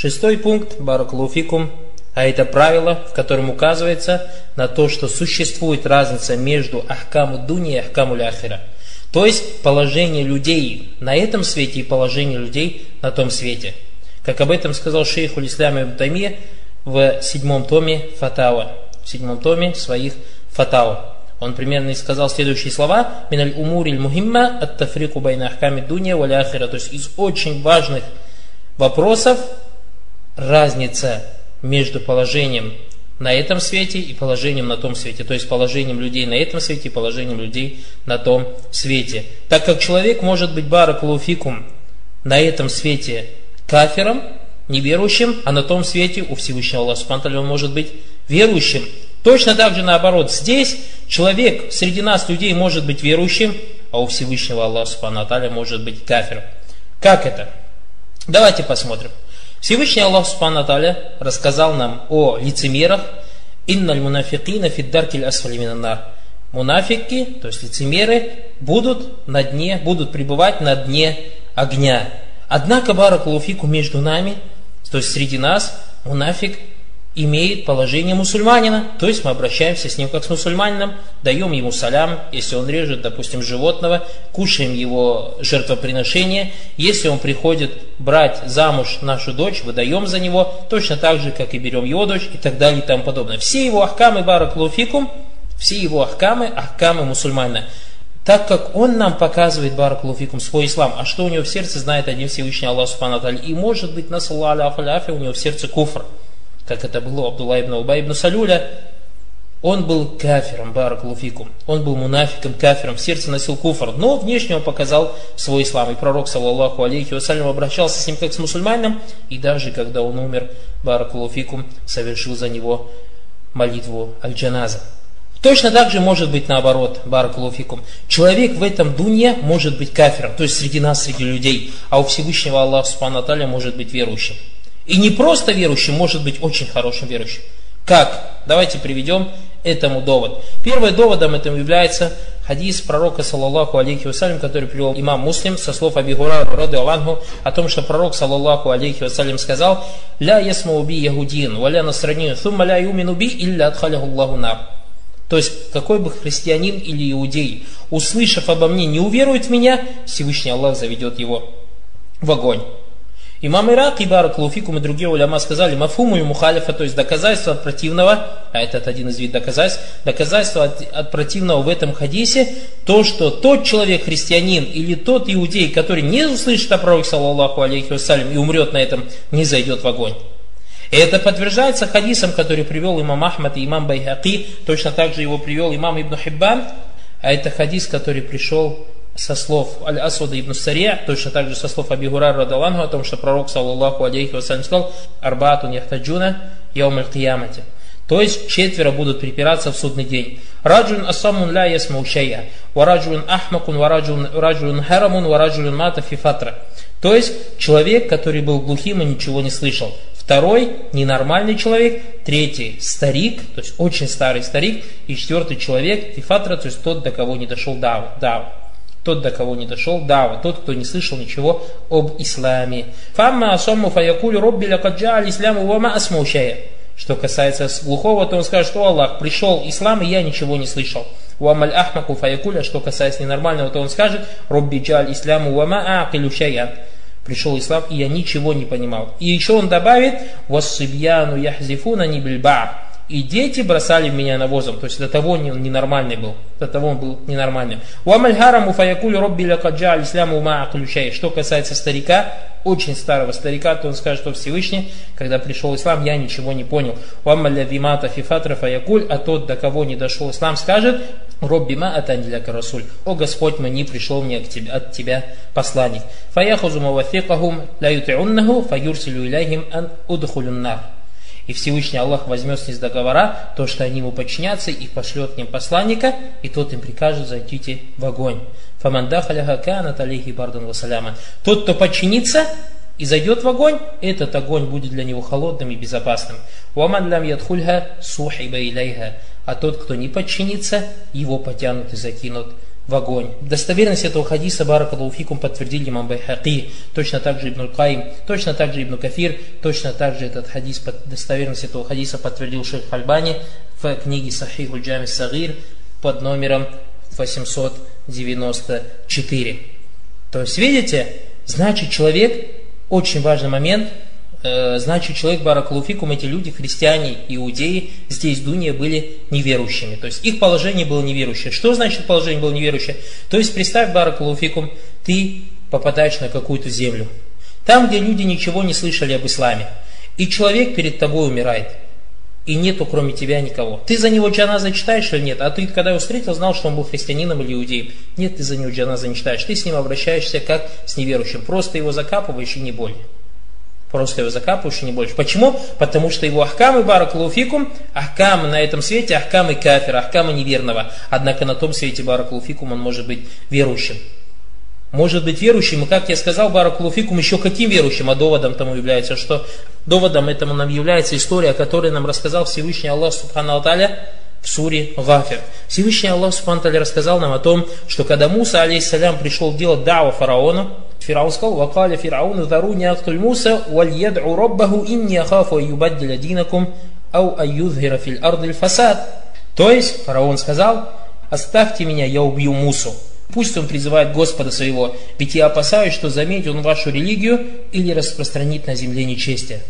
Шестой пункт, баракулуфикум, а это правило, в котором указывается на то, что существует разница между ахкаму дуни и ахкаму ляхира. То есть положение людей на этом свете и положение людей на том свете. Как об этом сказал шейх Улислам Ибн в седьмом томе Фатава, в седьмом томе своих Фатава. Он примерно сказал следующие слова. Миналь умуриль мухимма ат тафрику байна ахками дуния валя То есть из очень важных вопросов разница между положением на этом свете и положением на том свете. То есть положением людей на этом свете и положением людей на том свете. Так как человек может быть баракулуфикум на этом свете кафером, неверующим, а на том свете у Всевышнего Аллаха Субхану он может быть верующим. Точно так же наоборот, здесь человек среди нас, людей, может быть верующим, а у Всевышнего Аллаха Субхану может быть кафером. Как это? Давайте посмотрим. Всевышний Аллах Субхану рассказал нам о лицемерах. Инналь мунафикина фиддаркиль асфалиминанар. Мунафики, то есть лицемеры, будут на дне, будут пребывать на дне огня. Однако, баракулуфику между нами, то есть среди нас, мунафик имеет положение мусульманина, то есть мы обращаемся с ним как с мусульманином, даем ему салям, если он режет, допустим, животного, кушаем его жертвоприношение, если он приходит брать замуж нашу дочь, выдаем за него, точно так же, как и берем его дочь и так далее и тому подобное. Все его ахкамы бараклуфикум, все его ахкамы, ахкамы мусульманина. Так как он нам показывает, бараклуфикум, свой ислам, а что у него в сердце, знает один Всевышний Аллах Субхану И может быть, на саллаху у него в сердце куфр как это было у Абдулла ибн Убай ибн Салюля, он был кафиром, баракулуфикум. Он был мунафиком, кафиром, в сердце носил куфр, но внешне он показал свой ислам. И пророк, саллаллаху алейхи вассалям, обращался с ним как с мусульманином, и даже когда он умер, баракулуфикум совершил за него молитву аль-джаназа. Точно так же может быть наоборот, баракулуфикум. Человек в этом дуне может быть кафиром, то есть среди нас, среди людей, а у Всевышнего Аллаха Субхану может быть верующим. И не просто верующим, может быть очень хорошим верующим. Как? Давайте приведем этому довод. Первым доводом этому является хадис пророка, саллаллаху алейхи вассалям, который привел имам Муслим со слов Абихура роды Аллаху, о том, что пророк, саллаллаху алейхи вассалям, сказал «Ля ясма уби ягудин, валя насранин, thumма ля юмин уби, илля адхаляху Аллаху нар». То есть, какой бы христианин или иудей, услышав обо мне, не уверует в меня, Всевышний Аллах заведет его в огонь. Имам Ирак и Баракулуфикум и другие уляма сказали, мафуму и мухалифа, то есть доказательство от противного, а этот один из видов доказательств, доказательство от, от противного в этом хадисе, то, что тот человек, христианин или тот иудей, который не услышит о пророке, саллаллаху алейхи вассалям, и умрет на этом, не зайдет в огонь. И это подтверждается хадисом, который привел имам Ахмад и имам Байхаки, точно так же его привел имам Ибн Хиббан, а это хадис, который пришел со слов Аль-Асвада ибн Сария, точно так же со слов Аби Гурар Радалангу, о том, что пророк, саллаллаху алейхи вассалям, сказал, «Арбаатун яхтаджуна яум аль-киямати». То есть четверо будут припираться в судный день. Раджун асамун ля ясмау шайя, вараджун ахмакун, вараджун харамун, вараджун мата фифатра. То есть человек, который был глухим и ничего не слышал. Второй – ненормальный человек. Третий – старик, то есть очень старый старик. И четвертый человек – фифатра, то есть тот, до кого не дошел дава. дава тот, до кого не дошел, дава, тот, кто не слышал ничего об исламе. Фамма асомму фаякулю робби лакаджа исляму вама асмаушая. Что касается глухого, то он скажет, что Аллах, пришел ислам, и я ничего не слышал. Уамаль ахмаку фаякуля, что касается ненормального, то он скажет, робби джаль исляму вама акилю шая. Пришел ислам, и я ничего не понимал. И еще он добавит, вассибьяну яхзифуна нибильба и дети бросали меня навозом. То есть до того ненормальный был. До того он был ненормальным. Уамаль хараму фаякулю робби лакаджа исляму ма Что касается старика, очень старого старика, то он скажет, что Всевышний, когда пришел ислам, я ничего не понял. Уамаль лавимата фифатра фаякуль, а тот, до кого не дошел ислам, скажет, Робби ма атандиляка расуль. О Господь мой, не пришел мне к тебе, от тебя посланник. Фаяхузу мавафикахум ла ютиуннаху фаюрсилю иляхим ан удхулюн нар и Всевышний Аллах возьмет с них договора, то, что они ему подчинятся, и пошлет к ним посланника, и тот им прикажет зайдите в огонь. Тот, кто подчинится и зайдет в огонь, этот огонь будет для него холодным и безопасным. А тот, кто не подчинится, его потянут и закинут в огонь. Достоверность этого хадиса Баракалуфикум подтвердили имам Байхаки, точно так же Ибн Каим, точно так же Ибн Кафир, точно так же этот хадис, достоверность этого хадиса подтвердил шейх Альбани в книге Сахиху Джами Сагир под номером 894. То есть, видите, значит человек, очень важный момент – значит, человек Баракалуфикум, эти люди, христиане, иудеи, здесь Дуния были неверующими. То есть их положение было неверующее. Что значит положение было неверующее? То есть представь, Баракалуфикум, ты попадаешь на какую-то землю. Там, где люди ничего не слышали об исламе. И человек перед тобой умирает. И нету кроме тебя никого. Ты за него джаназа читаешь или нет? А ты, когда его встретил, знал, что он был христианином или иудеем. Нет, ты за него джаназа не читаешь. Ты с ним обращаешься как с неверующим. Просто его закапываешь и не более. Просто его закапываешь не больше. Почему? Потому что его ахкамы баракулуфикум, ахкамы на этом свете, ахкамы кафира, ахкамы неверного. Однако на том свете баракулуфикум он может быть верующим. Может быть верующим, и как я сказал, баракулуфикум еще каким верующим, а доводом тому является, что доводом этому нам является история, которую нам рассказал Всевышний Аллах Субхану Алталя в суре Гафир. Всевышний Аллах Субхану рассказал нам о том, что когда Муса, алейхиссалям, пришел делать дава фараону, Фираун сказал, «Вакаля Фирауну даруни актуль Муса, валь яд'у раббаху инни ахафу аюбаддиля динакум, ау аюзгира фил ардиль фасад». То есть, фараон сказал, «Оставьте меня, я убью Мусу». Пусть он призывает Господа своего, ведь я опасаюсь, что заметит он вашу религию или распространит на земле нечестие.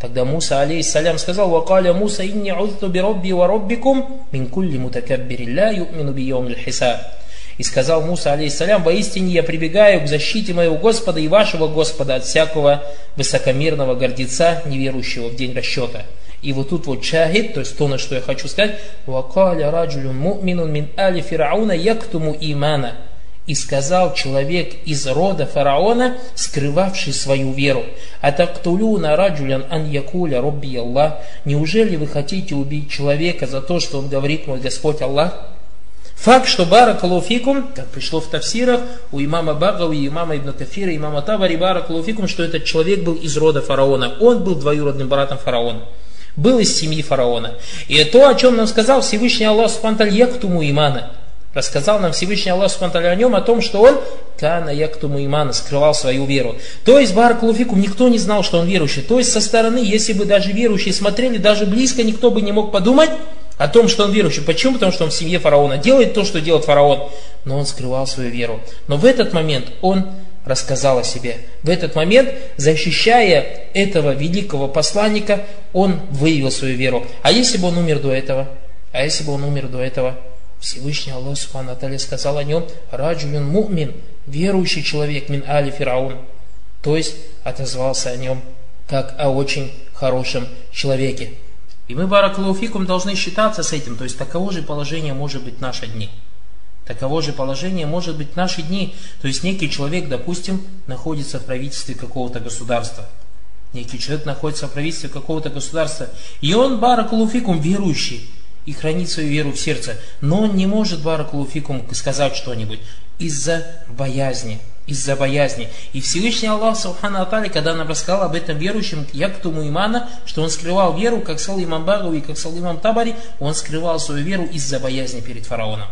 Тогда Муса, алейхиссалям, сказал, «Вакаля Муса, инни узту би робби ва роббикум, мин кулли мутакаббири ла ю'мину би йомил хисаб». И сказал Муса, алейхиссалям, «Воистине я прибегаю к защите моего Господа и вашего Господа от всякого высокомерного гордеца, неверующего в день расчета». И вот тут вот чахид, то есть то, на что я хочу сказать, «Вакаля раджулюн му'минун мин али фирауна яктуму имана». И сказал человек из рода фараона, скрывавший свою веру, «Атактулюна раджулян ан якуля робби Аллах». Неужели вы хотите убить человека за то, что он говорит, мой Господь Аллах? Факт, что баракалуфикум, как пришло в тафсирах, у имама Багави, имама Ибн Кафира, имама Табари, баракалуфикум, что этот человек был из рода фараона. Он был двоюродным братом фараона. Был из семьи фараона. И то, о чем нам сказал Всевышний Аллах Субтитры Яктуму Имана. Рассказал нам Всевышний Аллах Субтитры о нем, о том, что он Кана Яктуму Имана скрывал свою веру. То есть Баракалуфикум никто не знал, что он верующий. То есть со стороны, если бы даже верующие смотрели, даже близко никто бы не мог подумать, о том, что он верующий. Почему? Потому что он в семье фараона делает то, что делает фараон, но он скрывал свою веру. Но в этот момент он рассказал о себе. В этот момент, защищая этого великого посланника, он выявил свою веру. А если бы он умер до этого? А если бы он умер до этого? Всевышний Аллах Субхану Аталия сказал о нем Раджулюн мумин, верующий человек, мин али фираун. То есть отозвался о нем как о очень хорошем человеке. И мы, баракалуфикум, должны считаться с этим. То есть таково же положение может быть наши дни. Таково же положение может быть наши дни. То есть некий человек, допустим, находится в правительстве какого-то государства. Некий человек находится в правительстве какого-то государства. И он, баракалуфикум, верующий и хранит свою веру в сердце. Но он не может, баракалуфикум, сказать что-нибудь из-за боязни из-за боязни. И Всевышний Аллах Субхану Атали, когда нам рассказал об этом верующем, Яктуму Имана, что он скрывал веру, как сказал имам Багу и как сказал имам Табари, он скрывал свою веру из-за боязни перед фараоном.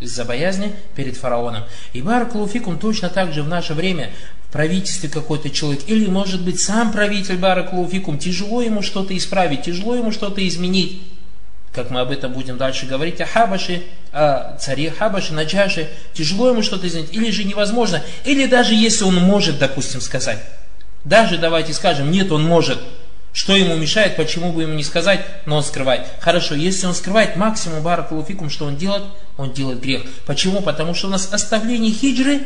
Из-за боязни перед фараоном. И Баракулуфикум точно так же в наше время в правительстве какой-то человек, или может быть сам правитель Баракулуфикум, тяжело ему что-то исправить, тяжело ему что-то изменить как мы об этом будем дальше говорить, о Хабаше, о царе Хабаше, Наджаше, тяжело ему что-то сделать, или же невозможно, или даже если он может, допустим, сказать, даже давайте скажем, нет, он может, что ему мешает, почему бы ему не сказать, но он скрывает. Хорошо, если он скрывает, максимум баракулуфикум, что он делает? Он делает грех. Почему? Потому что у нас оставление хиджры,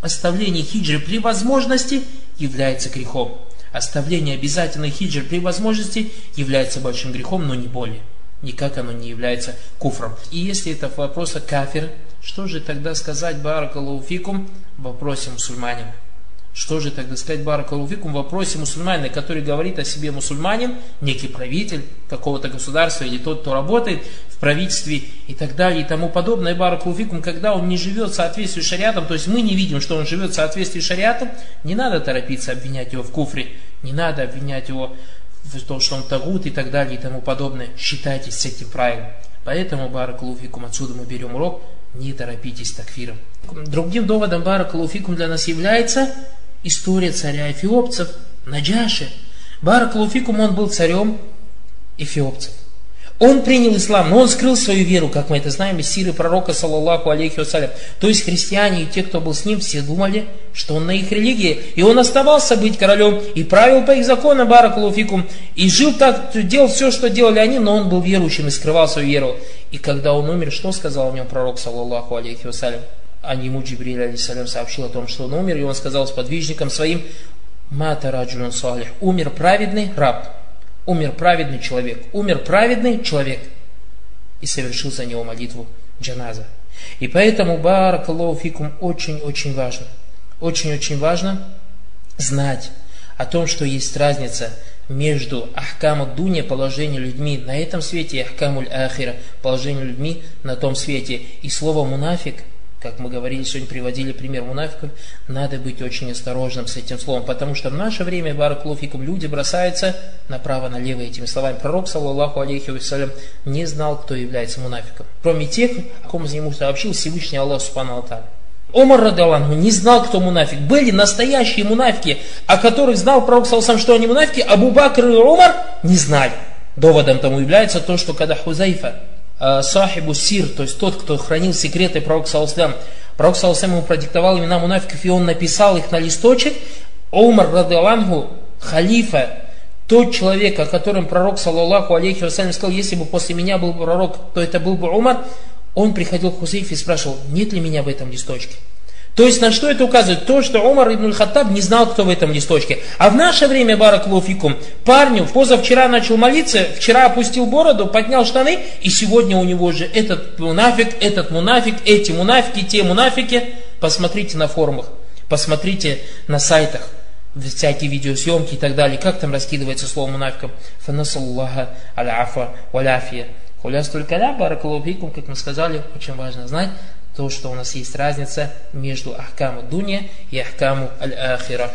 оставление хиджры при возможности является грехом. Оставление обязательной хиджры при возможности является большим грехом, но не более никак оно не является куфром. И если это вопрос о кафир, что же тогда сказать баракалуфикум в вопросе мусульманин? Что же тогда сказать баракалуфикум в вопросе мусульманина, который говорит о себе мусульманин, некий правитель какого-то государства или тот, кто работает в правительстве и так далее и тому подобное. Баракалуфикум, когда он не живет в соответствии с шариатом, то есть мы не видим, что он живет в соответствии с шариатом, не надо торопиться обвинять его в куфре, не надо обвинять его в том, что он тагут и так далее и тому подобное, считайтесь с этим правилом. Поэтому, Баракулуфикум, отсюда мы берем урок, не торопитесь такфиром. Другим доводом Баракалуфикум для нас является история царя эфиопцев, Наджаши. Баракалуфикум, он был царем эфиопцев. Он принял ислам, но он скрыл свою веру, как мы это знаем из сиры пророка, саллаллаху алейхи вассалям. То есть христиане и те, кто был с ним, все думали, что он на их религии. И он оставался быть королем и правил по их законам, баракулуфикум. И жил так, делал все, что делали они, но он был верующим и скрывал свою веру. И когда он умер, что сказал о нем пророк, саллаллаху алейхи вассалям? А ему Джибриль, алейхиссалям, сообщил о том, что он умер, и он сказал сподвижникам своим, Мата раджулун салих, умер праведный раб, умер праведный человек, умер праведный человек и совершил за него молитву джаназа. И поэтому, баракаллаху фикум, очень-очень важно, очень-очень важно знать о том, что есть разница между ахкаму дуня, положением людьми на этом свете, и ахкамуль ахира, положением людьми на том свете. И слово мунафик – как мы говорили, сегодня приводили пример мунафиков, надо быть очень осторожным с этим словом, потому что в наше время, баракулуфикум, люди бросаются направо-налево этими словами. Пророк, саллаллаху алейхи вассалям, не знал, кто является мунафиком, кроме тех, о ком ему сообщил Всевышний Аллах Субхану Алтарь. Омар Радаланху не знал, кто мунафик. Были настоящие мунафики, о которых знал пророк Салсам, что они мунафики, Абу Бакр и Омар не знали. Доводом тому является то, что когда Хузайфа Э, сахибу сир, то есть тот, кто хранил секреты пророка Саласлам. Пророк Саласлам ему продиктовал имена мунафиков, и он написал их на листочек. Умар Радалангу, халифа, тот человек, о котором пророк, саллаллаху алейхи вассалям, сказал, если бы после меня был пророк, то это был бы Умар, он приходил к Хусейфе и спрашивал, нет ли меня в этом листочке. То есть на что это указывает? То, что Умар ибн Хаттаб не знал, кто в этом листочке. А в наше время, Баракулуфикум, парню позавчера начал молиться, вчера опустил бороду, поднял штаны, и сегодня у него же этот мунафик, этот мунафик, эти мунафики, те мунафики. Посмотрите на форумах, посмотрите на сайтах всякие видеосъемки и так далее, как там раскидывается слово мунафиком. Фанасаллаха аляфа валяфия. Ля, баракалуфикум, как мы сказали, очень важно знать, то, что у нас есть разница между ахкаму дуня и ахкаму аль-ахира.